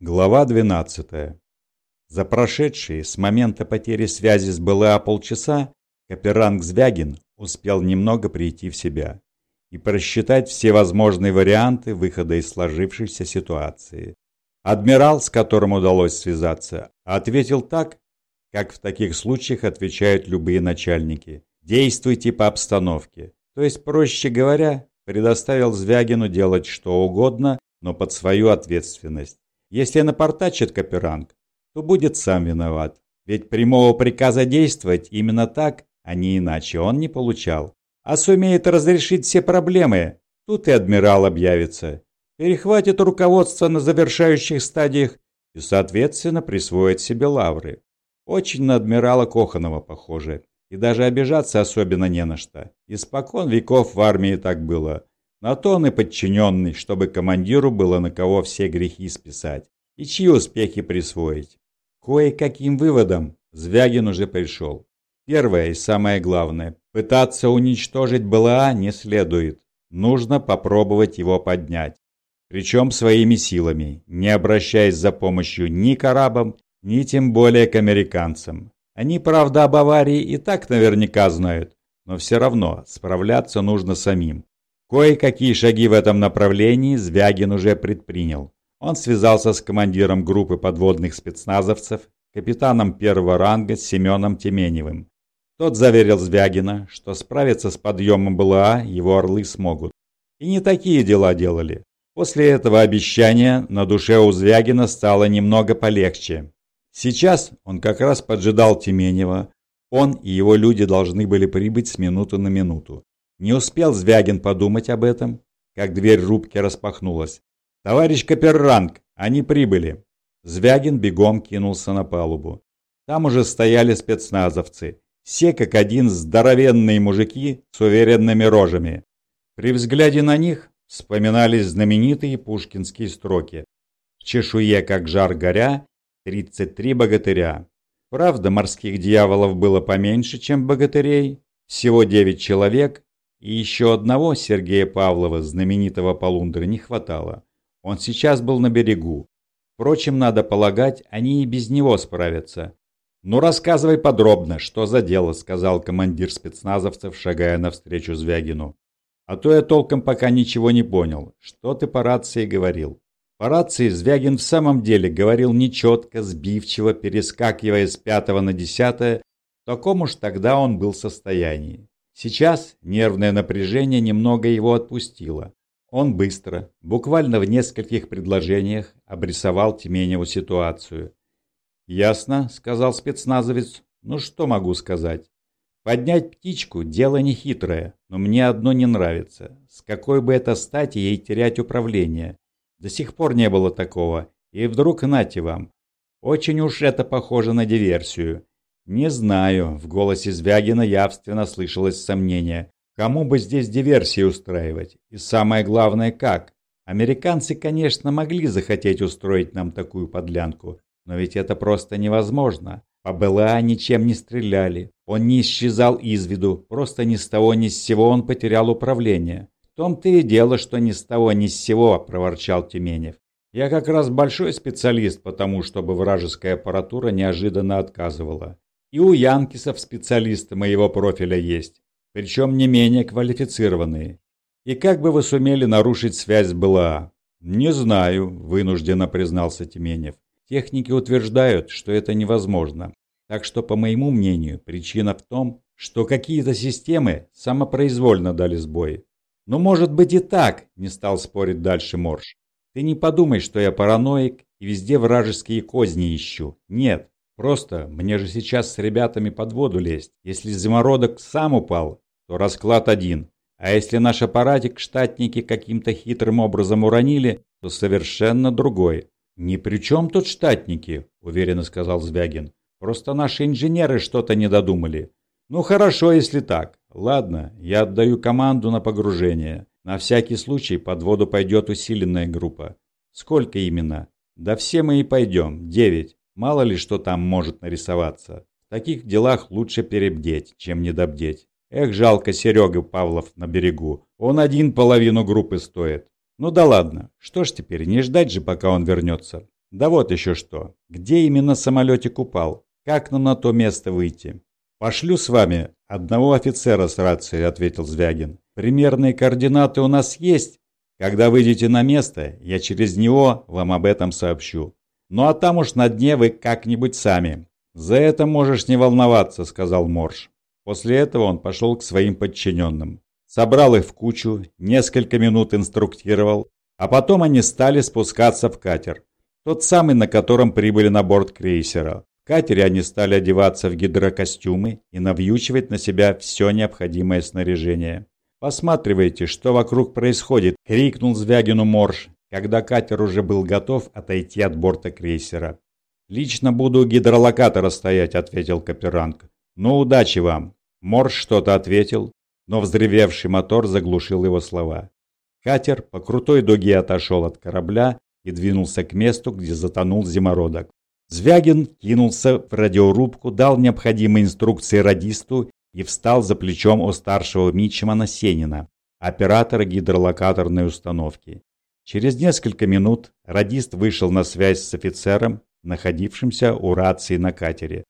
Глава 12. За прошедшие с момента потери связи с БЛА полчаса Каперанг Звягин успел немного прийти в себя и просчитать все возможные варианты выхода из сложившейся ситуации. Адмирал, с которым удалось связаться, ответил так, как в таких случаях отвечают любые начальники. Действуйте по обстановке. То есть, проще говоря, предоставил Звягину делать что угодно, но под свою ответственность. Если напортачит Каперанг, то будет сам виноват. Ведь прямого приказа действовать именно так, а не иначе, он не получал. А сумеет разрешить все проблемы, тут и адмирал объявится. Перехватит руководство на завершающих стадиях и, соответственно, присвоит себе лавры. Очень на адмирала Коханова похоже. И даже обижаться особенно не на что. Испокон веков в армии так было. На то он и подчиненный, чтобы командиру было на кого все грехи списать и чьи успехи присвоить. Кое-каким выводом Звягин уже пришел. Первое и самое главное – пытаться уничтожить БЛА не следует. Нужно попробовать его поднять. Причем своими силами, не обращаясь за помощью ни к арабам, ни тем более к американцам. Они, правда, об аварии и так наверняка знают, но все равно справляться нужно самим. Кое-какие шаги в этом направлении Звягин уже предпринял. Он связался с командиром группы подводных спецназовцев, капитаном первого ранга Семеном Теменевым. Тот заверил Звягина, что справиться с подъемом БЛА его орлы смогут. И не такие дела делали. После этого обещания на душе у Звягина стало немного полегче. Сейчас он как раз поджидал Теменева. Он и его люди должны были прибыть с минуты на минуту. Не успел Звягин подумать об этом, как дверь рубки распахнулась. «Товарищ Каперранг, они прибыли!» Звягин бегом кинулся на палубу. Там уже стояли спецназовцы. Все как один здоровенные мужики с уверенными рожами. При взгляде на них вспоминались знаменитые пушкинские строки. В чешуе, как жар горя, 33 богатыря. Правда, морских дьяволов было поменьше, чем богатырей. Всего 9 человек, и еще одного Сергея Павлова, знаменитого полундра, не хватало. Он сейчас был на берегу. Впрочем, надо полагать, они и без него справятся. «Ну, рассказывай подробно, что за дело», — сказал командир спецназовцев, шагая навстречу Звягину. «А то я толком пока ничего не понял. Что ты по рации говорил?» По рации Звягин в самом деле говорил нечетко, сбивчиво, перескакивая с пятого на десятое. В таком уж тогда он был состоянии. Сейчас нервное напряжение немного его отпустило. Он быстро, буквально в нескольких предложениях, обрисовал Тименеву ситуацию. «Ясно», — сказал спецназовец. «Ну что могу сказать? Поднять птичку – дело нехитрое, но мне одно не нравится. С какой бы это стати ей терять управление? До сих пор не было такого. И вдруг нате вам. Очень уж это похоже на диверсию. «Не знаю», — в голосе Звягина явственно слышалось сомнение. «Кому бы здесь диверсии устраивать? И самое главное, как? Американцы, конечно, могли захотеть устроить нам такую подлянку, но ведь это просто невозможно. По БЛА ничем не стреляли. Он не исчезал из виду, просто ни с того ни с сего он потерял управление. В том-то и дело, что ни с того ни с сего, проворчал Тюменев. Я как раз большой специалист по тому, чтобы вражеская аппаратура неожиданно отказывала. И у янкисов специалисты моего профиля есть, причем не менее квалифицированные. И как бы вы сумели нарушить связь с БЛА? Не знаю, вынужденно признался Тименев. Техники утверждают, что это невозможно. Так что, по моему мнению, причина в том, что какие-то системы самопроизвольно дали сбой. Но может быть и так, не стал спорить дальше Морж. Ты не подумай, что я параноик и везде вражеские козни ищу. Нет, Просто мне же сейчас с ребятами под воду лезть. Если замородок сам упал, то расклад один. А если наш аппаратик штатники каким-то хитрым образом уронили, то совершенно другой. «Ни при чем тут штатники», — уверенно сказал Звягин. «Просто наши инженеры что-то не додумали». «Ну хорошо, если так. Ладно, я отдаю команду на погружение. На всякий случай под воду пойдет усиленная группа. Сколько именно?» «Да все мы и пойдем. Девять. Мало ли что там может нарисоваться. В таких делах лучше перебдеть, чем недобдеть. Эх, жалко Серега Павлов на берегу. Он один половину группы стоит. Ну да ладно, что ж теперь, не ждать же, пока он вернется. Да вот еще что. Где именно самолетик упал? Как нам на то место выйти? Пошлю с вами одного офицера с рацией, ответил Звягин. Примерные координаты у нас есть. Когда выйдете на место, я через него вам об этом сообщу. Ну а там уж на дне вы как-нибудь сами. За это можешь не волноваться, сказал Морж. После этого он пошел к своим подчиненным. Собрал их в кучу, несколько минут инструктировал, а потом они стали спускаться в катер. Тот самый, на котором прибыли на борт крейсера. В катере они стали одеваться в гидрокостюмы и навьючивать на себя все необходимое снаряжение. «Посматривайте, что вокруг происходит!» — крикнул Звягину Морж, когда катер уже был готов отойти от борта крейсера. «Лично буду у гидролокатора стоять», — ответил Каперанг. «Ну, удачи вам!» Морж что-то ответил, но взревевший мотор заглушил его слова. Катер по крутой дуге отошел от корабля и двинулся к месту, где затонул зимородок. Звягин кинулся в радиорубку, дал необходимые инструкции радисту и встал за плечом у старшего Мичмана Сенина, оператора гидролокаторной установки. Через несколько минут радист вышел на связь с офицером, находившимся у рации на катере.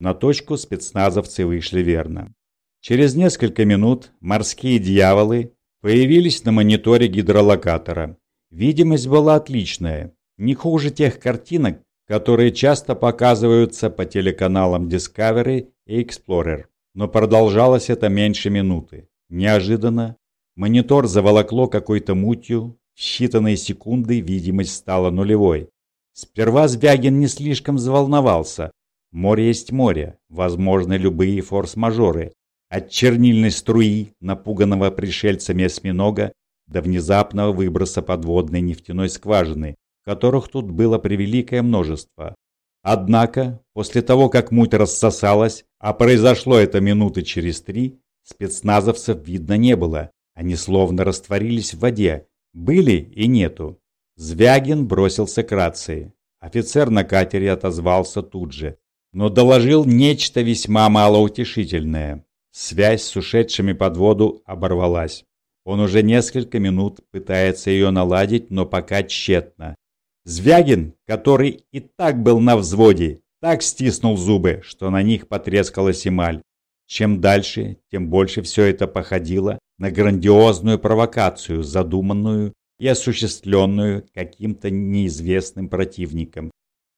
На точку спецназовцы вышли верно. Через несколько минут морские дьяволы появились на мониторе гидролокатора. Видимость была отличная, не хуже тех картинок, которые часто показываются по телеканалам Discovery и Explorer. Но продолжалось это меньше минуты. Неожиданно монитор заволокло какой-то мутью, в считанные секунды видимость стала нулевой. Сперва Звягин не слишком заволновался. Море есть море, возможны любые форс-мажоры, от чернильной струи, напуганного пришельцами осьминога, до внезапного выброса подводной нефтяной скважины, которых тут было превеликое множество. Однако, после того, как муть рассосалась, а произошло это минуты через три, спецназовцев видно не было. Они словно растворились в воде. Были и нету. Звягин бросился к рации. Офицер на катере отозвался тут же, но доложил нечто весьма малоутешительное. Связь с ушедшими под воду оборвалась. Он уже несколько минут пытается ее наладить, но пока тщетно. Звягин, который и так был на взводе, так стиснул зубы, что на них потрескалась эмаль. Чем дальше, тем больше все это походило на грандиозную провокацию, задуманную и осуществленную каким-то неизвестным противником.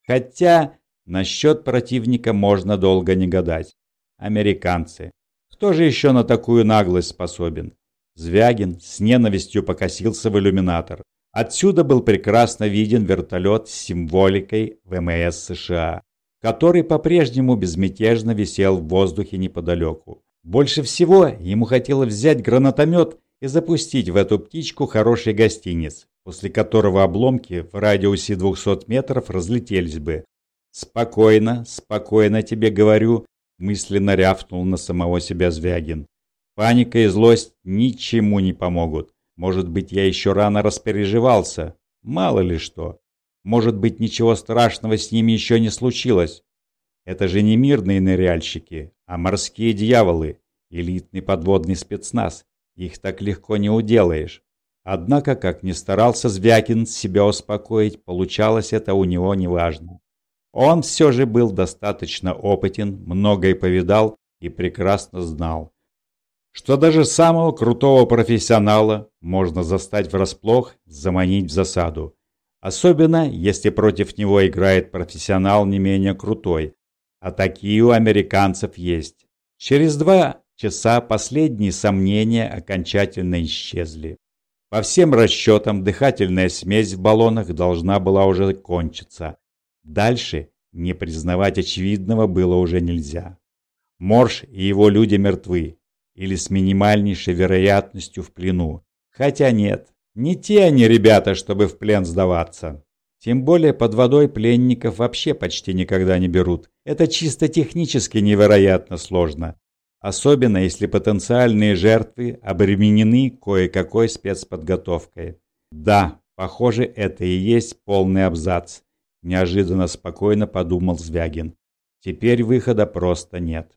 Хотя насчет противника можно долго не гадать. Американцы. Кто же еще на такую наглость способен? Звягин с ненавистью покосился в иллюминатор. Отсюда был прекрасно виден вертолет с символикой ВМС США, который по-прежнему безмятежно висел в воздухе неподалеку. Больше всего ему хотелось взять гранатомет и запустить в эту птичку хороший гостиниц, после которого обломки в радиусе 200 метров разлетелись бы. «Спокойно, спокойно тебе говорю, мысленно рявкнул на самого себя Звягин. Паника и злость ничему не помогут. Может быть, я еще рано распереживался. Мало ли что. Может быть, ничего страшного с ними еще не случилось. Это же не мирные ныряльщики, а морские дьяволы, элитный подводный спецназ. Их так легко не уделаешь. Однако, как ни старался Звякин себя успокоить, получалось это у него неважно. Он все же был достаточно опытен, многое повидал и прекрасно знал, что даже самого крутого профессионала можно застать врасплох, заманить в засаду. Особенно, если против него играет профессионал не менее крутой, а такие у американцев есть. Через два часа последние сомнения окончательно исчезли. По всем расчетам, дыхательная смесь в баллонах должна была уже кончиться. Дальше не признавать очевидного было уже нельзя. Морж и его люди мертвы, или с минимальнейшей вероятностью в плену. Хотя нет, не те они ребята, чтобы в плен сдаваться. Тем более под водой пленников вообще почти никогда не берут. Это чисто технически невероятно сложно. Особенно если потенциальные жертвы обременены кое-какой спецподготовкой. Да, похоже, это и есть полный абзац. Неожиданно спокойно подумал Звягин. Теперь выхода просто нет.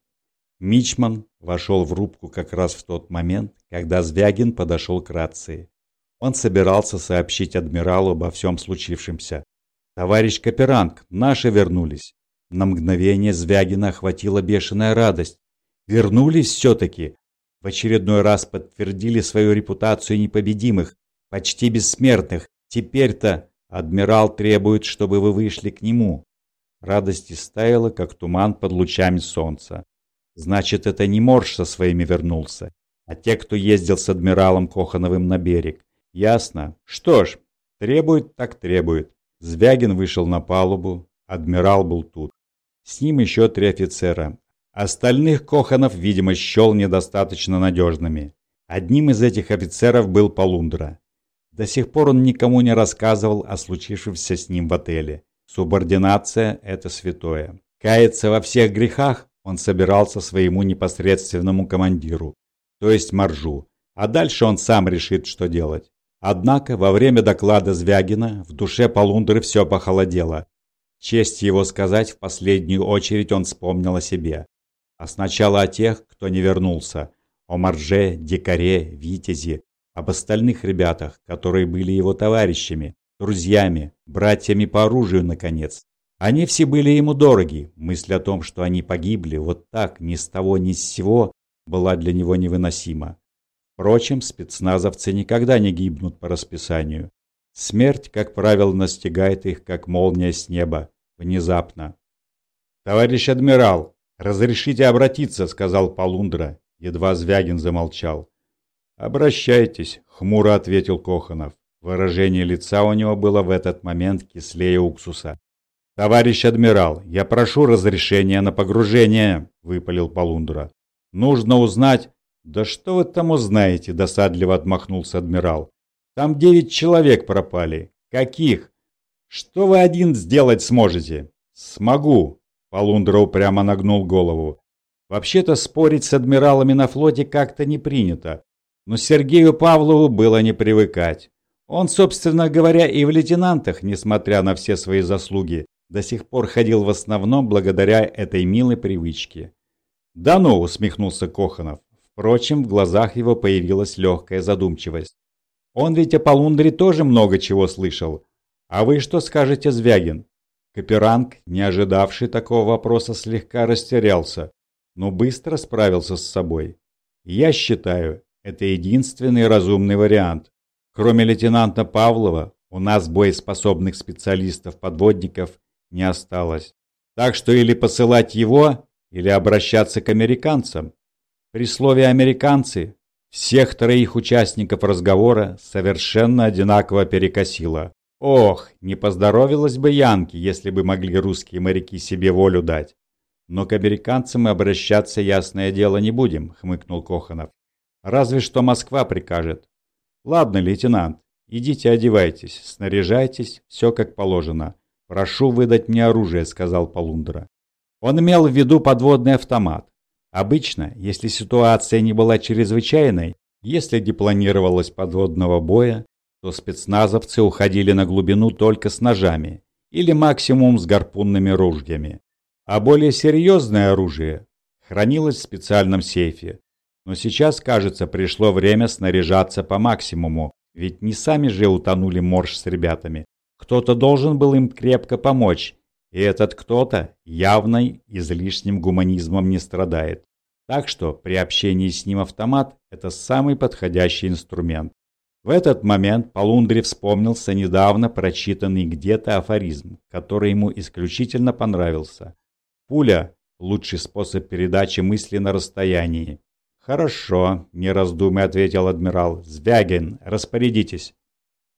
Мичман вошел в рубку как раз в тот момент, когда Звягин подошел к рации. Он собирался сообщить адмиралу обо всем случившемся. «Товарищ Каперанг, наши вернулись!» На мгновение Звягина охватила бешеная радость. «Вернулись все-таки!» В очередной раз подтвердили свою репутацию непобедимых, почти бессмертных. Теперь-то адмирал требует, чтобы вы вышли к нему. Радость истаяла, как туман под лучами солнца. Значит, это не Морж со своими вернулся, а те, кто ездил с адмиралом Кохановым на берег. Ясно. Что ж, требует так требует. Звягин вышел на палубу, адмирал был тут. С ним еще три офицера. Остальных Коханов, видимо, счел недостаточно надежными. Одним из этих офицеров был Полундра. До сих пор он никому не рассказывал о случившемся с ним в отеле. Субординация – это святое. Каяться во всех грехах он собирался своему непосредственному командиру, то есть Маржу, а дальше он сам решит, что делать. Однако во время доклада Звягина в душе Полундры все похолодело. Честь его сказать, в последнюю очередь он вспомнил о себе. А сначала о тех, кто не вернулся, о Марже, Дикаре, Витязи, об остальных ребятах, которые были его товарищами, друзьями, братьями по оружию, наконец. Они все были ему дороги. Мысль о том, что они погибли вот так, ни с того, ни с сего, была для него невыносима. Впрочем, спецназовцы никогда не гибнут по расписанию. Смерть, как правило, настигает их, как молния с неба, внезапно. «Товарищ адмирал, разрешите обратиться», — сказал Полундра. Едва Звягин замолчал. «Обращайтесь», — хмуро ответил Коханов. Выражение лица у него было в этот момент кислее уксуса. «Товарищ адмирал, я прошу разрешения на погружение», — выпалил Полундра. «Нужно узнать...» «Да что вы там узнаете?» — досадливо отмахнулся адмирал. «Там девять человек пропали. Каких? Что вы один сделать сможете?» «Смогу», — Полундра упрямо нагнул голову. «Вообще-то спорить с адмиралами на флоте как-то не принято, но Сергею Павлову было не привыкать. Он, собственно говоря, и в лейтенантах, несмотря на все свои заслуги, до сих пор ходил в основном благодаря этой милой привычке. «Да ну!» – усмехнулся Коханов. Впрочем, в глазах его появилась легкая задумчивость. «Он ведь о Полундре тоже много чего слышал. А вы что скажете, Звягин?» Каперанг, не ожидавший такого вопроса, слегка растерялся, но быстро справился с собой. «Я считаю, это единственный разумный вариант. Кроме лейтенанта Павлова, у нас боеспособных специалистов-подводников не осталось. Так что или посылать его, или обращаться к американцам. При слове «американцы» всех троих участников разговора совершенно одинаково перекосило. Ох, не поздоровилось бы Янки, если бы могли русские моряки себе волю дать. Но к американцам обращаться, ясное дело, не будем, хмыкнул Коханов. Разве что Москва прикажет. Ладно, лейтенант, идите одевайтесь, снаряжайтесь, все как положено. «Прошу выдать мне оружие», — сказал Полундра. Он имел в виду подводный автомат. Обычно, если ситуация не была чрезвычайной, если не планировалось подводного боя, то спецназовцы уходили на глубину только с ножами или максимум с гарпунными ружьями. А более серьезное оружие хранилось в специальном сейфе. Но сейчас, кажется, пришло время снаряжаться по максимуму, ведь не сами же утонули Морж с ребятами, кто-то должен был им крепко помочь, и этот кто-то явно излишним гуманизмом не страдает. Так что при общении с ним автомат – это самый подходящий инструмент. В этот момент Полундри вспомнился недавно прочитанный где-то афоризм, который ему исключительно понравился. «Пуля – лучший способ передачи мысли на расстоянии». «Хорошо», – не раздумывая ответил адмирал. «Звягин, распорядитесь».